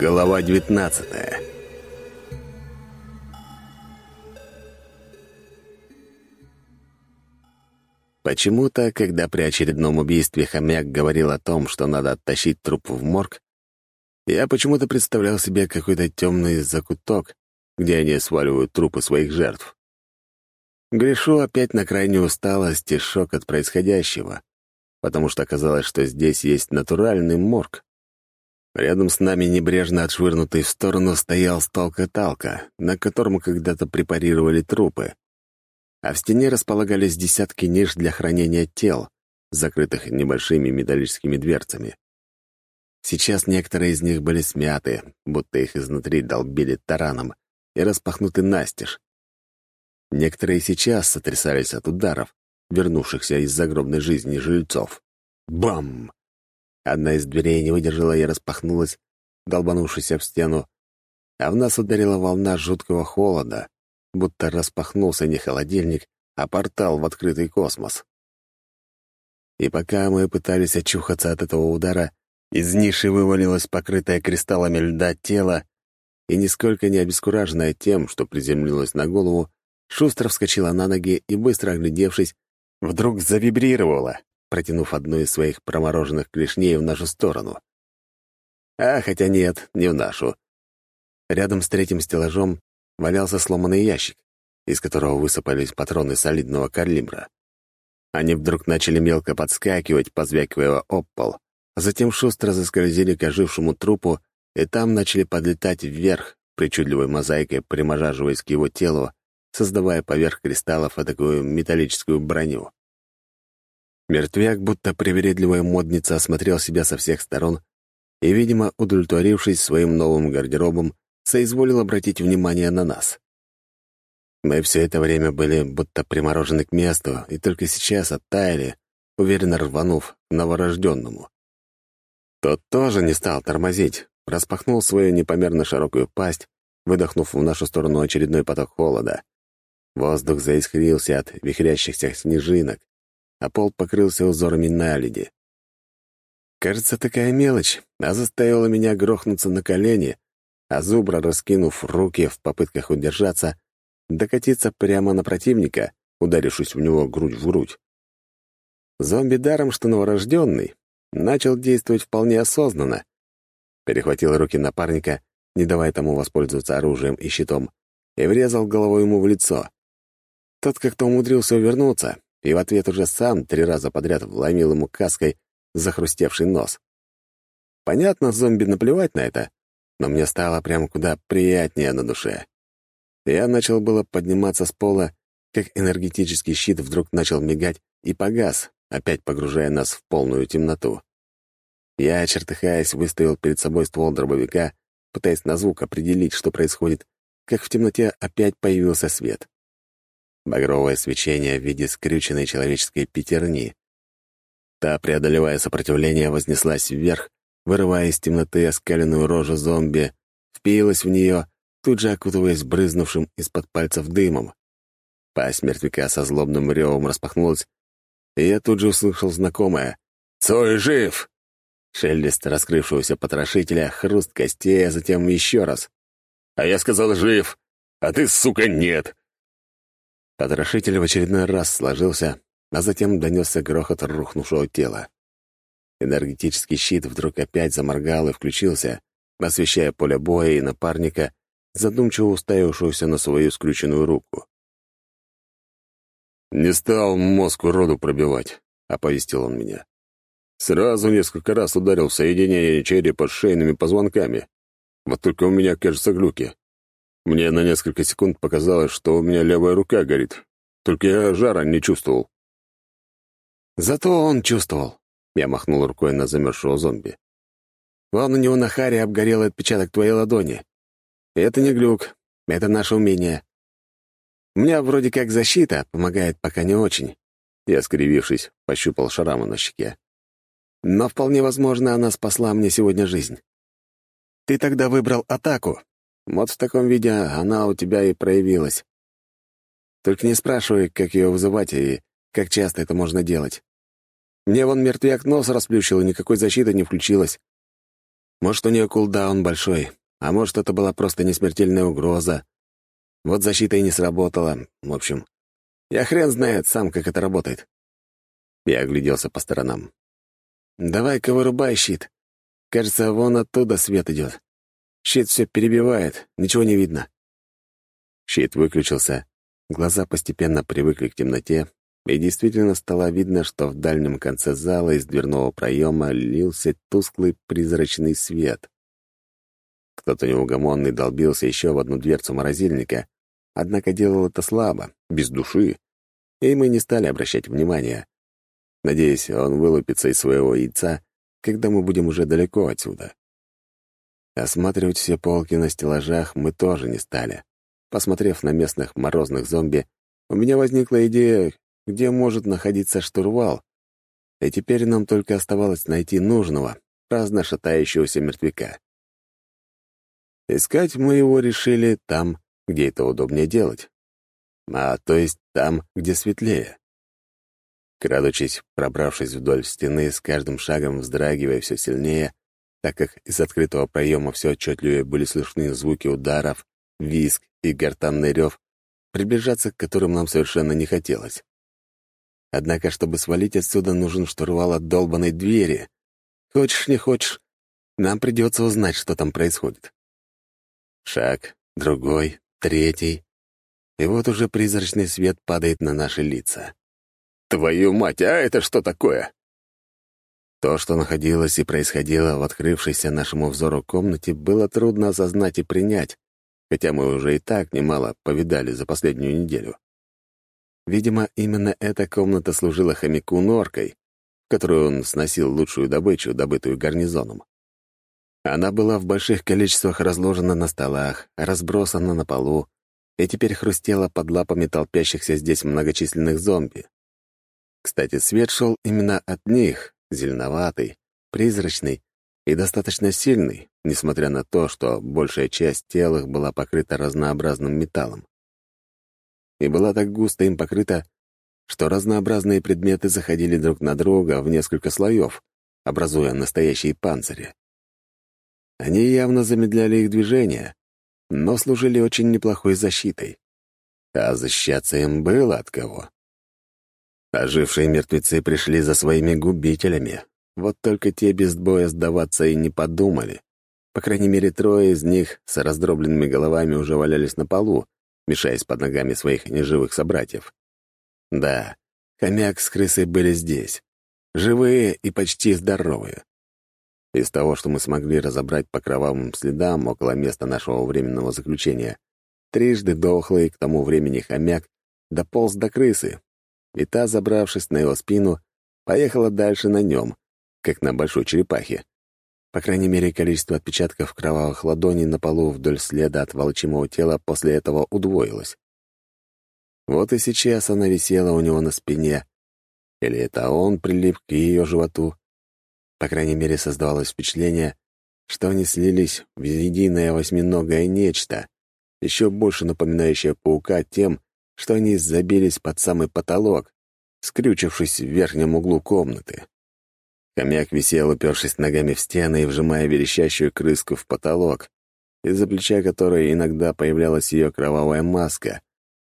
Глава 19 Почему-то, когда при очередном убийстве хомяк говорил о том, что надо оттащить труп в морг, я почему-то представлял себе какой-то темный закуток, где они сваливают трупы своих жертв. Грешу опять на крайнюю усталость и шок от происходящего, потому что оказалось, что здесь есть натуральный морг. Рядом с нами, небрежно отшвырнутый в сторону, стоял стол-каталка, на котором когда-то препарировали трупы. А в стене располагались десятки ниш для хранения тел, закрытых небольшими металлическими дверцами. Сейчас некоторые из них были смяты, будто их изнутри долбили тараном, и распахнуты настежь. Некоторые сейчас сотрясались от ударов, вернувшихся из загробной жизни жильцов. Бам! Одна из дверей не выдержала и распахнулась, долбанувшись об стену, а в нас ударила волна жуткого холода, будто распахнулся не холодильник, а портал в открытый космос. И пока мы пытались очухаться от этого удара, из ниши вывалилось покрытое кристаллами льда тело, и, нисколько не обескураженное тем, что приземлилось на голову, шустро вскочила на ноги и, быстро оглядевшись, вдруг завибрировала, протянув одну из своих промороженных клешней в нашу сторону. А, хотя нет, не в нашу. Рядом с третьим стеллажом валялся сломанный ящик, из которого высыпались патроны солидного калибра. Они вдруг начали мелко подскакивать, позвякивая об пол, а затем шустро заскользили к ожившему трупу, и там начали подлетать вверх, причудливой мозаикой примажаживаясь к его телу, создавая поверх кристаллов такую металлическую броню. Мертвяк, будто привередливая модница, осмотрел себя со всех сторон и, видимо, удовлетворившись своим новым гардеробом, соизволил обратить внимание на нас. Мы все это время были будто приморожены к месту, и только сейчас оттаяли, уверенно рванув к новорожденному. Тот тоже не стал тормозить, распахнул свою непомерно широкую пасть, выдохнув в нашу сторону очередной поток холода. Воздух заискрился от вихрящихся снежинок, а пол покрылся узорами наледи. Кажется, такая мелочь, а заставила меня грохнуться на колени, а зубра, раскинув руки в попытках удержаться, докатиться прямо на противника, ударившись в него грудь в грудь. Зомби даром, что новорожденный, начал действовать вполне осознанно. Перехватил руки напарника, не давая тому воспользоваться оружием и щитом, и врезал головой ему в лицо. Тот как-то умудрился увернуться, и в ответ уже сам три раза подряд вломил ему каской захрустевший нос. Понятно, зомби наплевать на это, но мне стало прямо куда приятнее на душе. Я начал было подниматься с пола, как энергетический щит вдруг начал мигать и погас, опять погружая нас в полную темноту. Я, чертыхаясь, выставил перед собой ствол дробовика, пытаясь на звук определить, что происходит, как в темноте опять появился свет багровое свечение в виде скрюченной человеческой пятерни. Та, преодолевая сопротивление, вознеслась вверх, вырывая из темноты оскаленную рожу зомби, впилась в нее, тут же окутываясь брызнувшим из-под пальцев дымом. Пасть мертвяка со злобным ревом распахнулась, и я тут же услышал знакомое «Цой жив!» Шелест раскрывшегося потрошителя, хруст костей, а затем еще раз. «А я сказал, жив! А ты, сука, нет! Потрошитель в очередной раз сложился, а затем донесся грохот рухнувшего тела. Энергетический щит вдруг опять заморгал и включился, освещая поле боя и напарника, задумчиво уставившегося на свою скрюченную руку. «Не стал мозг уроду пробивать», — оповестил он меня. «Сразу несколько раз ударил в соединение черепа с шейными позвонками. Вот только у меня, кажется, глюки. Мне на несколько секунд показалось, что у меня левая рука горит. Только я жара не чувствовал. Зато он чувствовал. Я махнул рукой на замерзшего зомби. Вон у него на харе обгорел отпечаток твоей ладони. это не глюк, это наше умение. У меня вроде как защита, помогает пока не очень. Я, скривившись, пощупал шраму на щеке. Но вполне возможно, она спасла мне сегодня жизнь. Ты тогда выбрал атаку, вот в таком виде она у тебя и проявилась. Только не спрашивай, как ее вызывать и как часто это можно делать. Мне вон мертвяк нос расплющил, и никакой защиты не включилась. Может, у нее кулдаун большой, а может, это была просто несмертельная угроза. Вот защита и не сработала. В общем, я хрен знает сам, как это работает. Я огляделся по сторонам. «Давай-ка вырубай щит. Кажется, вон оттуда свет идет. Щит все перебивает, ничего не видно». Щит выключился, глаза постепенно привыкли к темноте, и действительно стало видно, что в дальнем конце зала из дверного проема лился тусклый призрачный свет. Кто-то неугомонный долбился еще в одну дверцу морозильника, однако делал это слабо, без души, и мы не стали обращать внимания. Надеюсь, он вылупится из своего яйца, когда мы будем уже далеко отсюда. Осматривать все полки на стеллажах мы тоже не стали. Посмотрев на местных морозных зомби, у меня возникла идея, где может находиться штурвал, и теперь нам только оставалось найти нужного, праздно шатающегося мертвяка. Искать мы его решили там, где это удобнее делать. А то есть там, где светлее. Крадучись, пробравшись вдоль стены, с каждым шагом вздрагивая все сильнее, так как из открытого проема все отчетливее были слышны звуки ударов, визг и гортанный рев, приближаться к которым нам совершенно не хотелось. Однако, чтобы свалить отсюда, нужен штурвал от долбанной двери. Хочешь, не хочешь, нам придется узнать, что там происходит. Шаг, другой, третий. И вот уже призрачный свет падает на наши лица. «Твою мать, а это что такое?» То, что находилось и происходило в открывшейся нашему взору комнате, было трудно осознать и принять, хотя мы уже и так немало повидали за последнюю неделю. Видимо, именно эта комната служила хомяку норкой, в которую он сносил лучшую добычу, добытую гарнизоном. Она была в больших количествах разложена на столах, разбросана на полу и теперь хрустела под лапами толпящихся здесь многочисленных зомби. Кстати, свет шел именно от них, зеленоватый, призрачный и достаточно сильный, несмотря на то, что большая часть тел их была покрыта разнообразным металлом. И была так густо им покрыта, что разнообразные предметы заходили друг на друга в несколько слоев, образуя настоящие панцири. Они явно замедляли их движение, но служили очень неплохой защитой. А защищаться им было от кого. Ожившие мертвецы пришли за своими губителями. Вот только те без боя сдаваться и не подумали. По крайней мере, трое из них с раздробленными головами уже валялись на полу, мешаясь под ногами своих неживых собратьев. Да, хомяк с крысой были здесь. Живые и почти здоровые. Из того, что мы смогли разобрать по кровавым следам около места нашего временного заключения, трижды дохлый к тому времени хомяк дополз до крысы, и та, забравшись на его спину, поехала дальше на нем, как на большой черепахе. По крайней мере, количество отпечатков кровавых ладоней на полу вдоль следа от волчьего тела после этого удвоилось. Вот и сейчас она висела у него на спине. Или это он прилип к ее животу? По крайней мере, создавалось впечатление, что они слились в единое восьминогое нечто, еще больше напоминающее паука тем, что они забились под самый потолок, скрючившись в верхнем углу комнаты. Хомяк висел, упершись ногами в стены и вжимая верещащую крыску в потолок, из-за плеча которой иногда появлялась ее кровавая маска,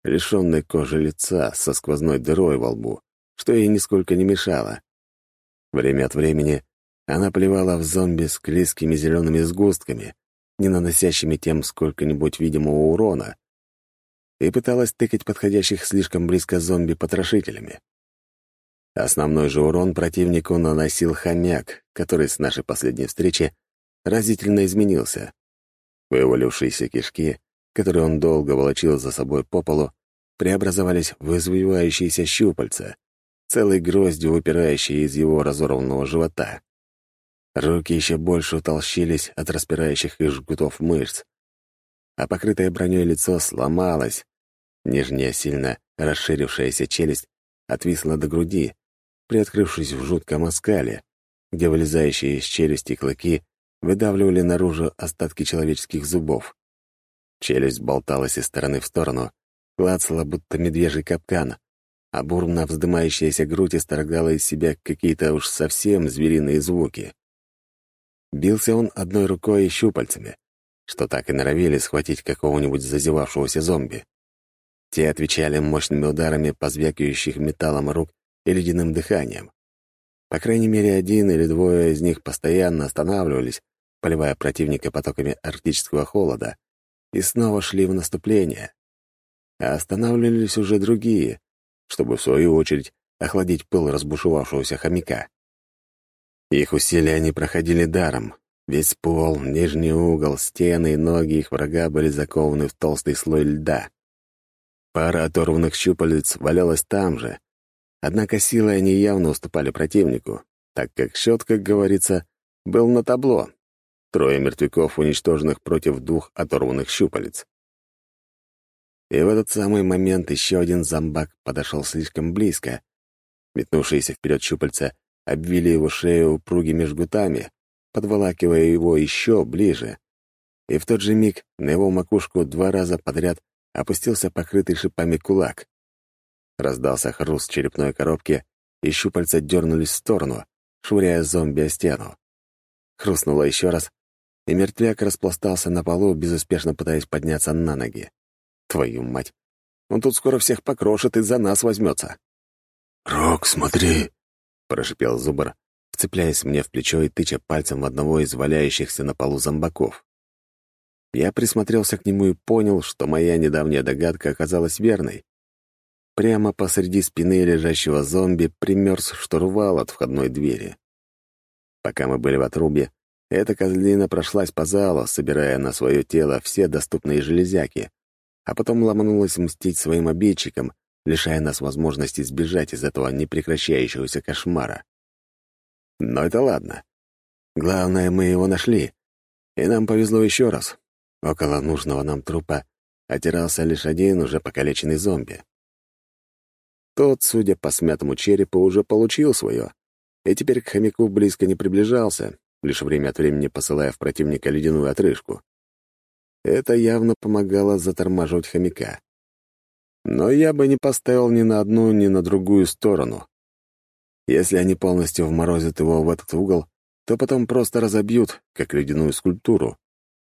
лишенная кожи лица со сквозной дырой во лбу, что ей нисколько не мешало. Время от времени она плевала в зомби с клейкими зелеными сгустками, не наносящими тем сколько-нибудь видимого урона, и пыталась тыкать подходящих слишком близко зомби потрошителями. Основной же урон противнику наносил хомяк, который с нашей последней встречи разительно изменился. Вывалившиеся кишки, которые он долго волочил за собой по полу, преобразовались в извивающиеся щупальца, целой гроздью выпирающие из его разорванного живота. Руки еще больше утолщились от распирающих их жгутов мышц, а покрытое броней лицо сломалось. Нижняя, сильно расширившаяся челюсть отвисла до груди, приоткрывшись в жутком оскале, где вылезающие из челюсти клыки выдавливали наружу остатки человеческих зубов. Челюсть болталась из стороны в сторону, клацала, будто медвежий капкан, а бурно вздымающаяся грудь исторгала из себя какие-то уж совсем звериные звуки. Бился он одной рукой и щупальцами, что так и норовили схватить какого-нибудь зазевавшегося зомби. Те отвечали мощными ударами по звякающих металлом рук и ледяным дыханием. По крайней мере, один или двое из них постоянно останавливались, поливая противника потоками арктического холода, и снова шли в наступление. А останавливались уже другие, чтобы, в свою очередь, охладить пыл разбушевавшегося хомяка. Их усилия не проходили даром. Весь пол, нижний угол, стены и ноги их врага были закованы в толстый слой льда. Пара оторванных щупалец валялась там же, однако силой они явно уступали противнику, так как счет, как говорится, был на табло. Трое мертвяков, уничтоженных против двух оторванных щупалец. И в этот самый момент еще один зомбак подошел слишком близко. Метнувшиеся вперед щупальца обвили его шею упругими жгутами, подволакивая его еще ближе. И в тот же миг на его макушку два раза подряд опустился покрытый шипами кулак. Раздался хруст черепной коробки, и щупальца дернулись в сторону, швыряя зомби о стену. Хрустнуло еще раз, и мертвяк распластался на полу, безуспешно пытаясь подняться на ноги. Твою мать! Он тут скоро всех покрошит и за нас возьмется. «Рок, смотри!» — прошипел Зубр, вцепляясь мне в плечо и тыча пальцем в одного из валяющихся на полу зомбаков. Я присмотрелся к нему и понял, что моя недавняя догадка оказалась верной. Прямо посреди спины лежащего зомби примерз штурвал от входной двери. Пока мы были в отрубе, эта козлина прошлась по залу, собирая на свое тело все доступные железяки, а потом ломанулась мстить своим обидчикам, лишая нас возможности сбежать из этого непрекращающегося кошмара. Но это ладно. Главное, мы его нашли, и нам повезло еще раз. Около нужного нам трупа отирался лишь один уже покалеченный зомби. Тот, судя по смятому черепу, уже получил свое, и теперь к хомяку близко не приближался, лишь время от времени посылая в противника ледяную отрыжку. Это явно помогало затормаживать хомяка. Но я бы не поставил ни на одну, ни на другую сторону. Если они полностью вморозят его в этот угол, то потом просто разобьют, как ледяную скульптуру.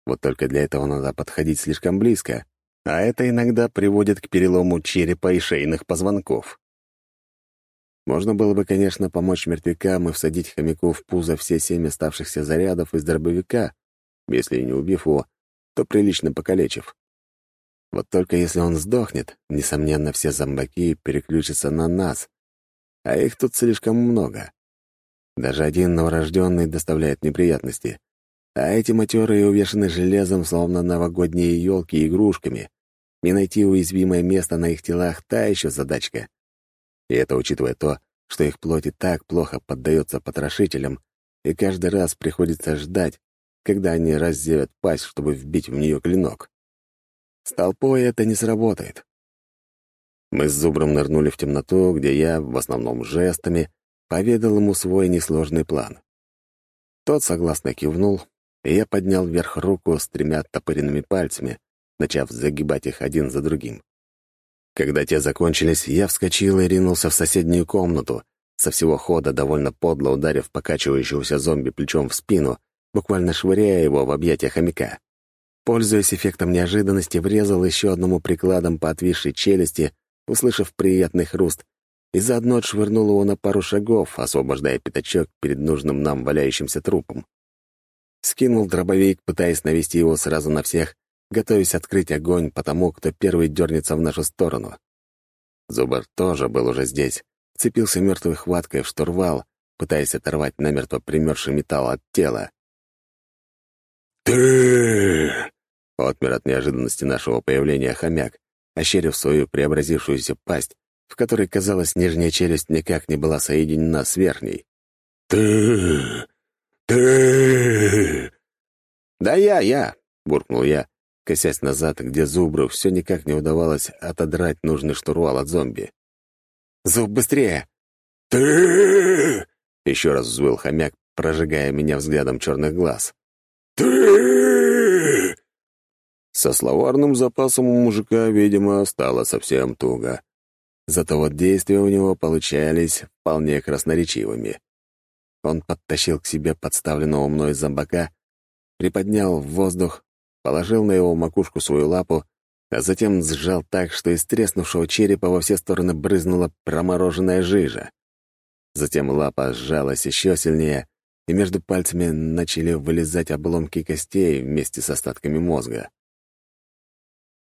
Вот только для этого надо подходить слишком близко, а это иногда приводит к перелому черепа и шейных позвонков. Можно было бы, конечно, помочь мертвякам и всадить хомяку в пузо все семь оставшихся зарядов из дробовика, если не убив его, то прилично покалечив. Вот только если он сдохнет, несомненно, все зомбаки переключатся на нас, а их тут слишком много. Даже один новорожденный доставляет неприятности, а эти матерые увешаны железом, словно новогодние елки игрушками. Не найти уязвимое место на их телах — та еще задачка. И это учитывая то, что их плоть и так плохо поддается потрошителям, и каждый раз приходится ждать, когда они раззевят пасть, чтобы вбить в нее клинок. С толпой это не сработает. Мы с Зубром нырнули в темноту, где я, в основном жестами, поведал ему свой несложный план. Тот согласно кивнул, и я поднял вверх руку с тремя оттопыренными пальцами, начав загибать их один за другим. Когда те закончились, я вскочил и ринулся в соседнюю комнату, со всего хода довольно подло ударив покачивающегося зомби плечом в спину, буквально швыряя его в объятия хомяка. Пользуясь эффектом неожиданности, врезал еще одному прикладом по отвисшей челюсти, услышав приятный хруст, и заодно отшвырнул его на пару шагов, освобождая пятачок перед нужным нам валяющимся трупом. Скинул дробовик, пытаясь навести его сразу на всех, готовясь открыть огонь по тому, кто первый дернется в нашу сторону. Зубар тоже был уже здесь, цепился мертвой хваткой в штурвал, пытаясь оторвать намертво примерший металл от тела. «Ты!» — отмер от неожиданности нашего появления хомяк, ощерив свою преобразившуюся пасть, в которой, казалось, нижняя челюсть никак не была соединена с верхней. «Ты! «Ты!» «Да я, я!» — буркнул я, косясь назад, где Зубру все никак не удавалось отодрать нужный штурвал от зомби. «Зуб, быстрее!» «Ты!» — еще раз взвыл хомяк, прожигая меня взглядом черных глаз. «Ты!» Со словарным запасом у мужика, видимо, стало совсем туго. Зато вот действия у него получались вполне красноречивыми. Он подтащил к себе подставленного мной зомбака, приподнял в воздух, положил на его макушку свою лапу, а затем сжал так, что из треснувшего черепа во все стороны брызнула промороженная жижа. Затем лапа сжалась еще сильнее, и между пальцами начали вылезать обломки костей вместе с остатками мозга.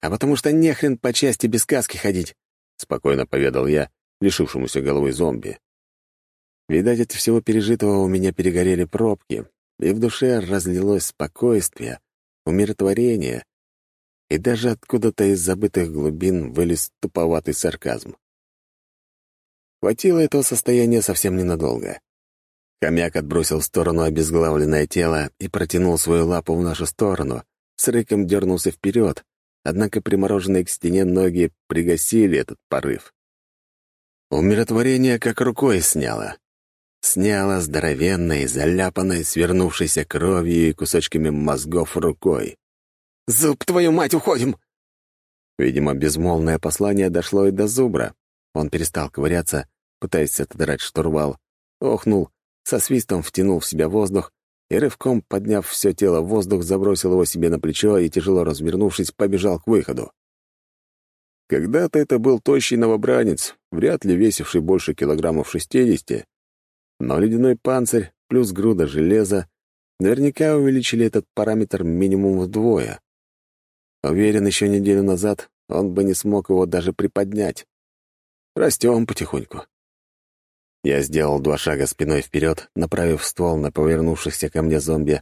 «А потому что нехрен по части без каски ходить», — спокойно поведал я, лишившемуся головы зомби. Видать, от всего пережитого у меня перегорели пробки, и в душе разлилось спокойствие, умиротворение, и даже откуда-то из забытых глубин вылез туповатый сарказм. Хватило этого состояния совсем ненадолго. Хомяк отбросил в сторону обезглавленное тело и протянул свою лапу в нашу сторону, с рыком дернулся вперед, однако примороженные к стене ноги пригасили этот порыв. Умиротворение как рукой сняло. Сняло здоровенной, заляпанной, свернувшейся кровью и кусочками мозгов рукой. «Зуб, твою мать, уходим!» Видимо, безмолвное послание дошло и до зубра. Он перестал ковыряться, пытаясь отодрать штурвал, охнул, со свистом втянул в себя воздух и, рывком подняв все тело в воздух, забросил его себе на плечо и, тяжело развернувшись, побежал к выходу. Когда-то это был тощий новобранец, вряд ли весивший больше килограммов шестидесяти, но ледяной панцирь плюс груда железа наверняка увеличили этот параметр минимум вдвое. Уверен, еще неделю назад он бы не смог его даже приподнять. Растем потихоньку. Я сделал два шага спиной вперед, направив ствол на повернувшихся ко мне зомби,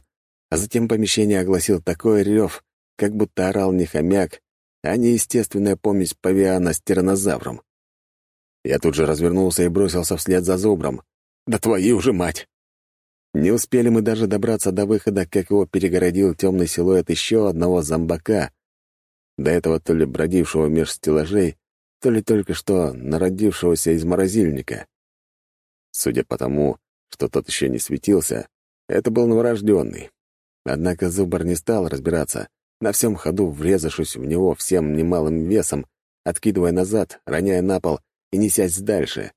а затем помещение огласил такой рев, как будто орал не хомяк, а неестественная помесь павиана с тиранозавром. Я тут же развернулся и бросился вслед за зубром. «Да твою же мать!» Не успели мы даже добраться до выхода, как его перегородил темный силуэт еще одного зомбака, до этого то ли бродившего меж стеллажей, то ли только что народившегося из морозильника. Судя по тому, что тот еще не светился, это был новорожденный. Однако Зубар не стал разбираться, на всем ходу врезавшись в него всем немалым весом, откидывая назад, роняя на пол и несясь дальше.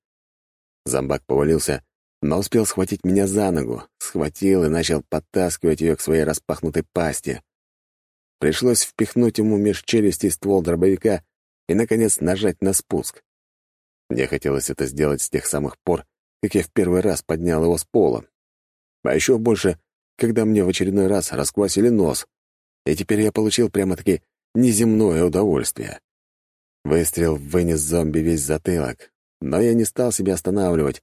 Зомбак повалился, но успел схватить меня за ногу, схватил и начал подтаскивать ее к своей распахнутой пасти. Пришлось впихнуть ему меж челюсти ствол дробовика и, наконец, нажать на спуск. Мне хотелось это сделать с тех самых пор, как я в первый раз поднял его с пола. А еще больше, когда мне в очередной раз расквасили нос, и теперь я получил прямо-таки неземное удовольствие. Выстрел вынес зомби весь затылок, но я не стал себя останавливать,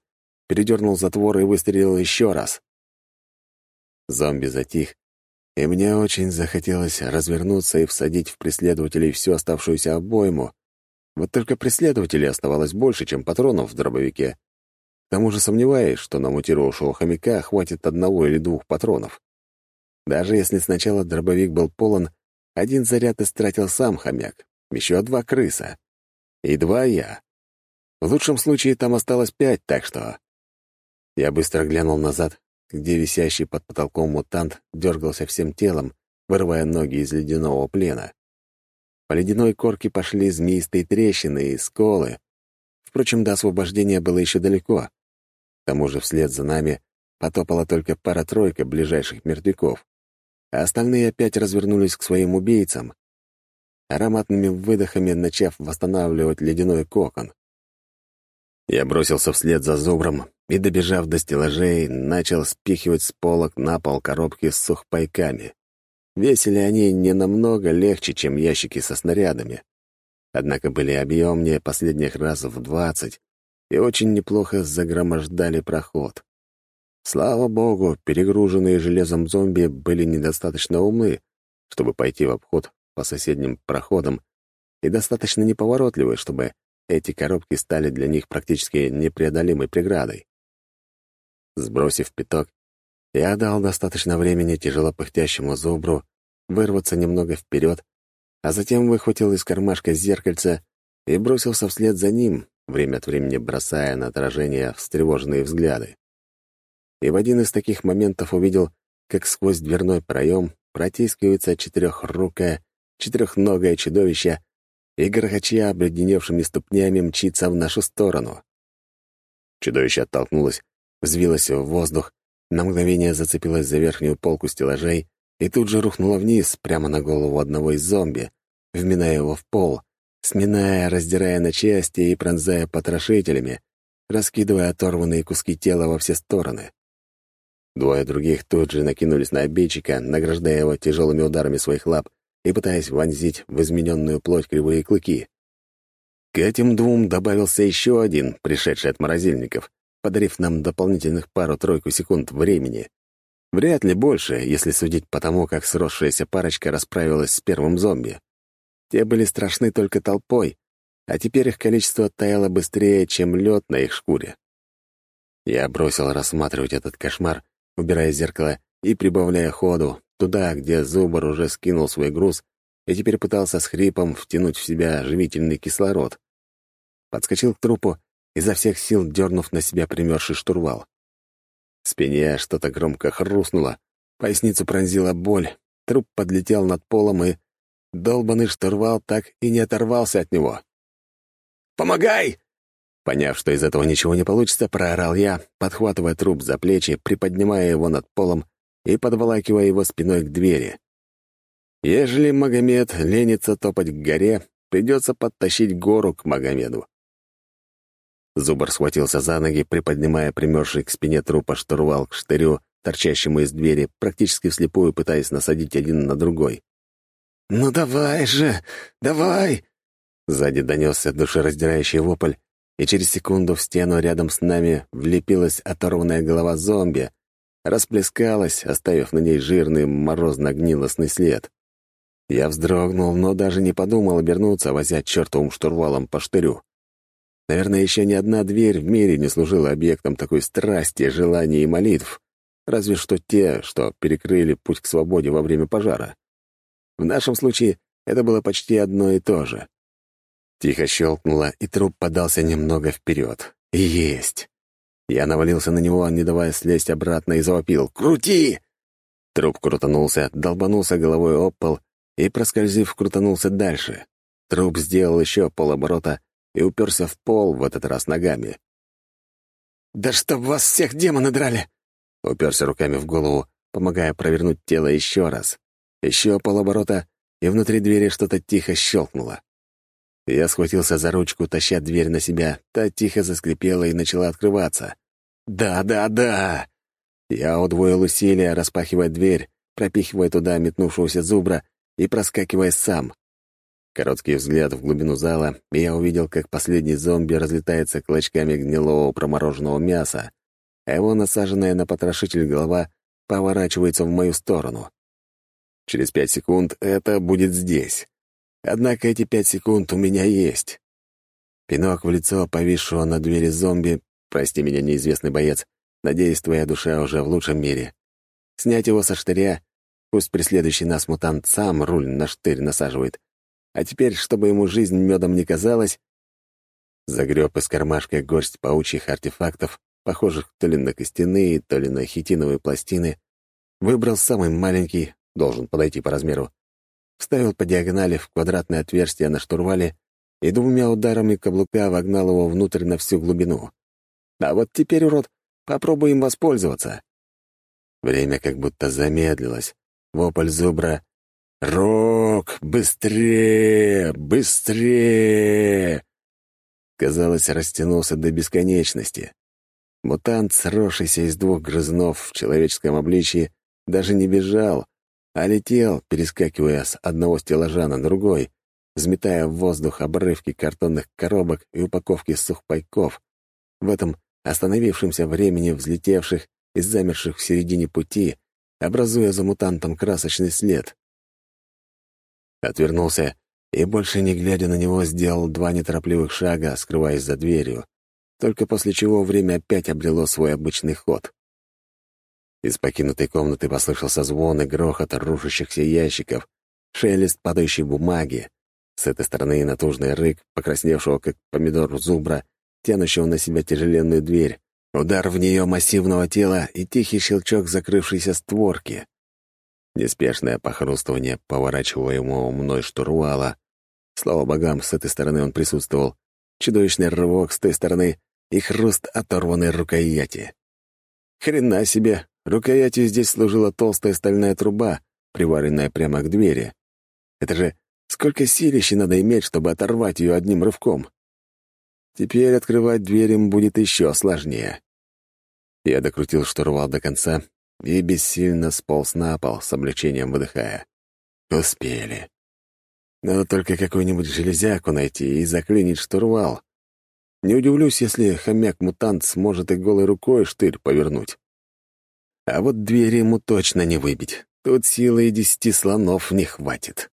передернул затвор и выстрелил еще раз. Зомби затих, и мне очень захотелось развернуться и всадить в преследователей всю оставшуюся обойму. Вот только преследователей оставалось больше, чем патронов в дробовике. К тому же сомневаюсь, что на мутировавшего хомяка хватит одного или двух патронов. Даже если сначала дробовик был полон, один заряд истратил сам хомяк, еще два крыса. И два я. В лучшем случае там осталось пять, так что... Я быстро глянул назад, где висящий под потолком мутант дергался всем телом, вырывая ноги из ледяного плена. По ледяной корке пошли змеистые трещины и сколы. Впрочем, до освобождения было еще далеко. К тому же вслед за нами потопала только пара-тройка ближайших мертвяков, а остальные опять развернулись к своим убийцам, ароматными выдохами начав восстанавливать ледяной кокон. Я бросился вслед за зубром и, добежав до стеллажей, начал спихивать с полок на пол коробки с сухпайками. Весили они не намного легче, чем ящики со снарядами. Однако были объемнее последних раз в двадцать, и очень неплохо загромождали проход. Слава богу, перегруженные железом зомби были недостаточно умны, чтобы пойти в обход по соседним проходам, и достаточно неповоротливы, чтобы эти коробки стали для них практически непреодолимой преградой. Сбросив пяток, я дал достаточно времени тяжело пыхтящему зубру вырваться немного вперед, а затем выхватил из кармашка зеркальце и бросился вслед за ним, время от времени бросая на отражение встревоженные взгляды. И в один из таких моментов увидел, как сквозь дверной проем протискивается четырехрукое, четырехногое чудовище и, грохоча обледеневшими ступнями, мчится в нашу сторону. Чудовище оттолкнулось, взвилось в воздух на мгновение зацепилась за верхнюю полку стеллажей и тут же рухнула вниз, прямо на голову одного из зомби, вминая его в пол, сминая, раздирая на части и пронзая потрошителями, раскидывая оторванные куски тела во все стороны. Двое других тут же накинулись на обидчика, награждая его тяжелыми ударами своих лап и пытаясь вонзить в измененную плоть кривые клыки. К этим двум добавился еще один, пришедший от морозильников, подарив нам дополнительных пару-тройку секунд времени. Вряд ли больше, если судить по тому, как сросшаяся парочка расправилась с первым зомби. Те были страшны только толпой, а теперь их количество таяло быстрее, чем лед на их шкуре. Я бросил рассматривать этот кошмар, убирая зеркало и прибавляя ходу туда, где Зубар уже скинул свой груз и теперь пытался с хрипом втянуть в себя живительный кислород. Подскочил к трупу, изо всех сил дернув на себя примерший штурвал. В спине что-то громко хрустнуло, поясницу пронзила боль, труп подлетел над полом и... Долбанный штурвал так и не оторвался от него. «Помогай!» Поняв, что из этого ничего не получится, проорал я, подхватывая труп за плечи, приподнимая его над полом и подволакивая его спиной к двери. Ежели Магомед ленится топать к горе, придется подтащить гору к Магомеду. Зубар схватился за ноги, приподнимая примерзший к спине трупа штурвал к штырю, торчащему из двери, практически вслепую пытаясь насадить один на другой. «Ну давай же! Давай!» Сзади донесся душераздирающий вопль, и через секунду в стену рядом с нами влепилась оторванная голова зомби, расплескалась, оставив на ней жирный морозно-гнилостный след. Я вздрогнул, но даже не подумал обернуться, возя чертовым штурвалом по штырю. Наверное, еще ни одна дверь в мире не служила объектом такой страсти, желаний и молитв, разве что те, что перекрыли путь к свободе во время пожара. В нашем случае это было почти одно и то же. Тихо щелкнуло, и труп подался немного вперед. Есть! Я навалился на него, не давая слезть обратно, и завопил «Крути!». Труп крутанулся, долбанулся головой об пол и, проскользив, крутанулся дальше. Труп сделал еще полоборота и уперся в пол, в этот раз ногами. «Да чтоб вас всех демоны драли!» Уперся руками в голову, помогая провернуть тело еще раз. Еще полоборота, и внутри двери что-то тихо щелкнуло. Я схватился за ручку, таща дверь на себя. Та тихо заскрипела и начала открываться. «Да, да, да!» Я удвоил усилия, распахивая дверь, пропихивая туда метнувшегося зубра и проскакивая сам. Короткий взгляд в глубину зала, и я увидел, как последний зомби разлетается клочками гнилого промороженного мяса, а его насаженная на потрошитель голова поворачивается в мою сторону. Через пять секунд это будет здесь. Однако эти пять секунд у меня есть. Пинок в лицо повисшего на двери зомби, прости меня, неизвестный боец, надеюсь, твоя душа уже в лучшем мире. Снять его со штыря, пусть преследующий нас мутант сам руль на штырь насаживает, а теперь, чтобы ему жизнь медом не казалась, загреб из кармашка горсть паучьих артефактов, похожих то ли на костяные, то ли на хитиновые пластины, выбрал самый маленький, должен подойти по размеру, вставил по диагонали в квадратное отверстие на штурвале и двумя ударами каблука вогнал его внутрь на всю глубину. А вот теперь, урод, попробуй им воспользоваться. Время как будто замедлилось. Вопль зубра «Рок! Быстрее! Быстрее!» Казалось, растянулся до бесконечности. Мутант, сросшийся из двух грызнов в человеческом обличии, даже не бежал, а летел, перескакивая с одного стеллажа на другой, взметая в воздух обрывки картонных коробок и упаковки сухпайков, в этом остановившемся времени взлетевших и замерших в середине пути, образуя за мутантом красочный след. Отвернулся и, больше не глядя на него, сделал два неторопливых шага, скрываясь за дверью, только после чего время опять обрело свой обычный ход. Из покинутой комнаты послышался звон и грохот рушащихся ящиков, шелест падающей бумаги. С этой стороны натужный рык, покрасневшего, как помидор зубра, тянущего на себя тяжеленную дверь, удар в нее массивного тела и тихий щелчок закрывшейся створки. Неспешное похрустывание поворачиваемого мной штурвала. Слава богам, с этой стороны он присутствовал. Чудовищный рывок с той стороны и хруст оторванной рукояти. Хрена себе, Рукоятью здесь служила толстая стальная труба, приваренная прямо к двери. Это же сколько силища надо иметь, чтобы оторвать ее одним рывком. Теперь открывать дверь им будет еще сложнее. Я докрутил штурвал до конца и бессильно сполз на пол, с облегчением выдыхая. Успели. Надо только какую-нибудь железяку найти и заклинить штурвал. Не удивлюсь, если хомяк-мутант сможет и голой рукой штырь повернуть. А вот двери ему точно не выбить. Тут силы и десяти слонов не хватит.